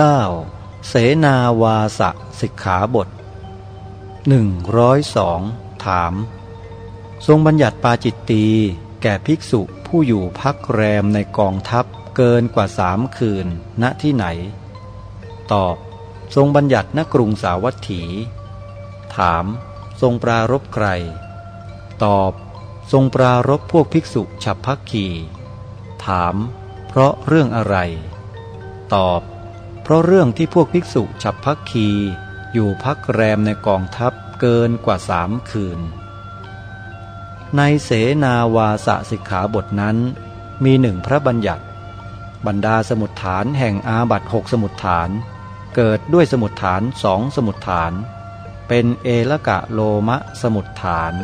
9. เสนาวาสสิกขาบท 102 ถาม ทรงบัญญัติปาจิตตีแก่ภิกษุผู้อยู่พักแรมในกองทัพเกินกว่าสามคืน ณที่ไหน ตอบ ทรงบัญญัติณกรุงสาวัตถี ถาม ทรงปรารบใคร ตอบ ทรงปรารบพวกภิกษุฉับพักขีถาม เพราะเรื่องอะไร ตอบ เพราะเรื่องที่พวกภิกษุฉับพักคี อยู่พักแรมในกองทัพเกินกว่าสามคืน ในเสนาวาสสิกขาบทนั้น มีหนึ่งพระบัญญัติ บรรดาสมุดฐานแห่งอาบัตหกสมุดฐาน เกิดด้วยสมุดฐานสองสมุดฐาน เป็นเอละกะโลมะสมุดฐาน